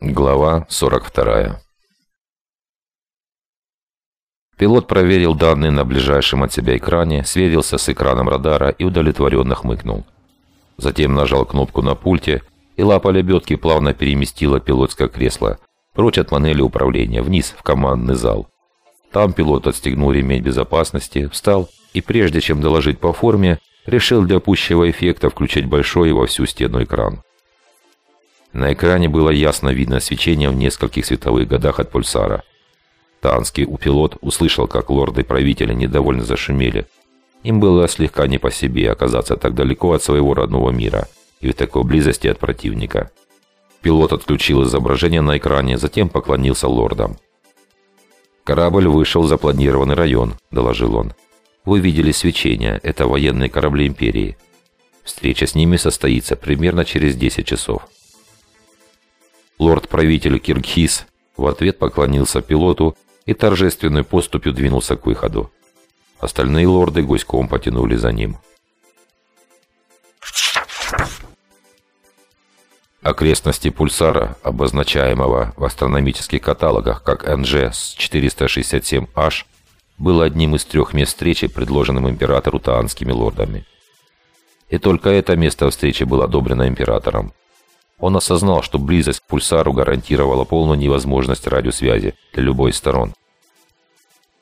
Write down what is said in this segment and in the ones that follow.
Глава 42 Пилот проверил данные на ближайшем от себя экране, сверился с экраном радара и удовлетворенно хмыкнул. Затем нажал кнопку на пульте, и лапа лебедки плавно переместила пилотское кресло прочь от панели управления, вниз, в командный зал. Там пилот отстегнул ремень безопасности, встал и, прежде чем доложить по форме, решил для пущего эффекта включить большой во всю стену экран. На экране было ясно видно свечение в нескольких световых годах от пульсара. Танский у пилот услышал, как лорды-правители недовольно зашумели. Им было слегка не по себе оказаться так далеко от своего родного мира и в такой близости от противника. Пилот отключил изображение на экране, затем поклонился лордам. «Корабль вышел в запланированный район», – доложил он. «Вы видели свечение, это военные корабли Империи. Встреча с ними состоится примерно через 10 часов». Лорд-правитель Киргхиз в ответ поклонился пилоту и торжественной поступью двинулся к выходу. Остальные лорды гуськом потянули за ним. Окрестности пульсара, обозначаемого в астрономических каталогах как NG-467H, было одним из трех мест встречи, предложенным императору таанскими лордами. И только это место встречи было одобрено императором. Он осознал, что близость к пульсару гарантировала полную невозможность радиосвязи для любой из сторон.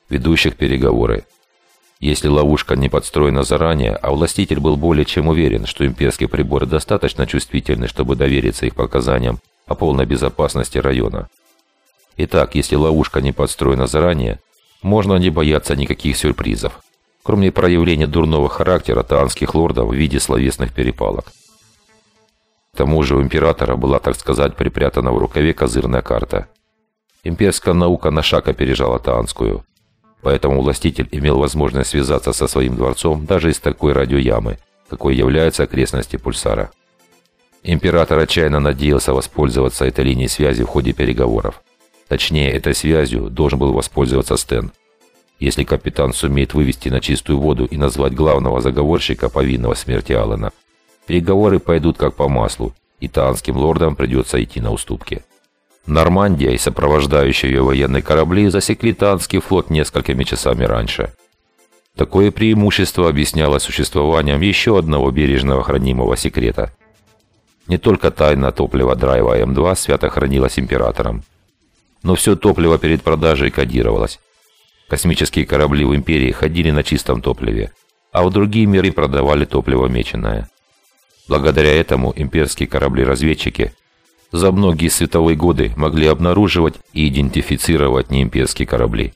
Ведущих переговоры. Если ловушка не подстроена заранее, а властитель был более чем уверен, что имперские приборы достаточно чувствительны, чтобы довериться их показаниям о полной безопасности района. Итак, если ловушка не подстроена заранее, можно не бояться никаких сюрпризов, кроме проявления дурного характера таанских лордов в виде словесных перепалок. Тому же у императора была, так сказать, припрятана в рукаве козырная карта. Имперская наука на шаг опережала таанскую. Поэтому властитель имел возможность связаться со своим дворцом даже из такой радиоямы, какой являются окрестности пульсара. Император отчаянно надеялся воспользоваться этой линией связи в ходе переговоров. Точнее, этой связью должен был воспользоваться Стэн. Если капитан сумеет вывести на чистую воду и назвать главного заговорщика, повинного смерти Аллена, Переговоры пойдут как по маслу, и таанским лордам придется идти на уступки. Нормандия и сопровождающие ее военные корабли засекли таанский флот несколькими часами раньше. Такое преимущество объясняло существованием еще одного бережного хранимого секрета. Не только тайна топлива драйва М2 свято хранилась императором, но все топливо перед продажей кодировалось. Космические корабли в Империи ходили на чистом топливе, а в другие миры продавали топливо меченое. Благодаря этому имперские корабли-разведчики за многие световые годы могли обнаруживать и идентифицировать неимперские корабли.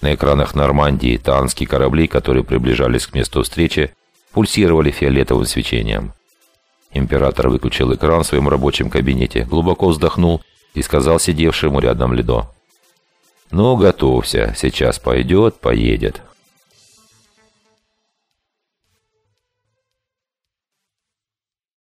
На экранах Нормандии таанские корабли, которые приближались к месту встречи, пульсировали фиолетовым свечением. Император выключил экран в своем рабочем кабинете, глубоко вздохнул и сказал сидевшему рядом Лидо. «Ну, готовься, сейчас пойдет, поедет».